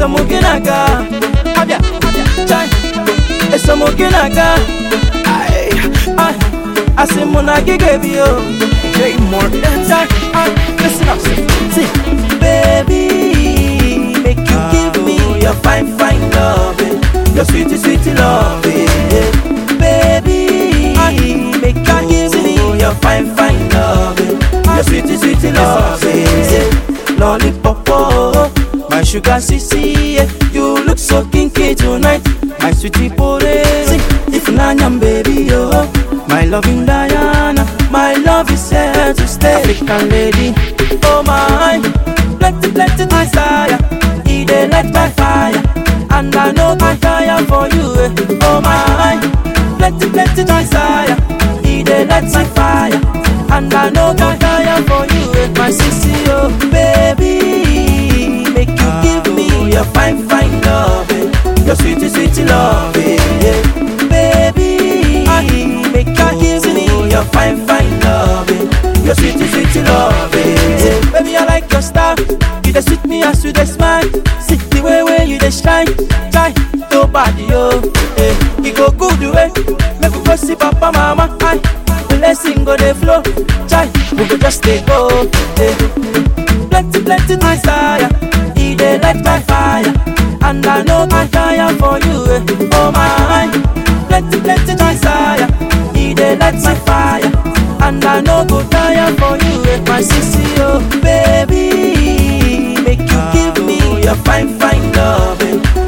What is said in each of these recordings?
esomuginaga abia chai. Esomuginaga ai ai asimuna gigebi o J Morton. chai ai. Listen up see baby make you give me your fine fine love your sweet sweet love baby make you give me your fine fine love your sweet sweet love my sugar sissy yeah. you look so kinky tonight my sweetie porezi if nanyam baby oh my loving Diana my love is here to stay. African lady. Oh my. Plenty plenty desire e dey light my fire and I know I tire for you eh. oh my. Plenty plenty desire e dey light my fire and I know I tire for you eh. my sissy oh baby you dey smile see the way way you dey shine shine to body oh eh. e go good way make we go see papa mama aye. blessing go dey flow chai we go just dey go eh. plenty plenty desire e dey light my fire and I know I tire for you eh. oh my plenty plenty desire e dey light my fire and I no go tire for you eh. my sissy oh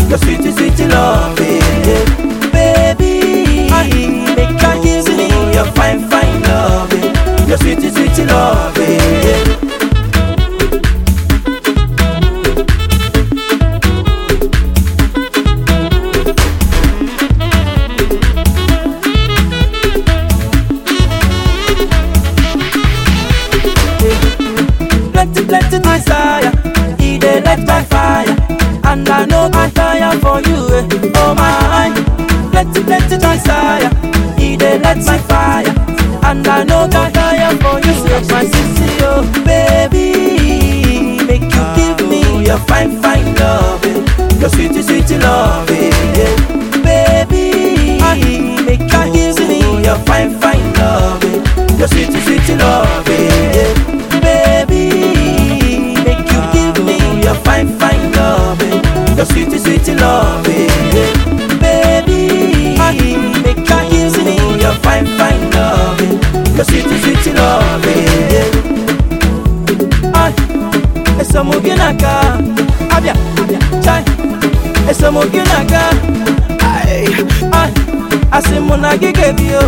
your sweet sweet love baby make you give me your fine fine love your sweet sweet love plenty desire. He dey light my fire, and I know that I am for you. eh. My sissy, oh baby, make you give me your fine, fine love, your sweet, sweet love, yeah. baby. Make you give me your fine, fine love, your sweet, sweet love, yeah. baby. Make you give me your fine, fine love, your sweet, sweet love, esomuginaga, abia, chai, esomuginaga, ay, ay, asimuna gigebio. J Morton.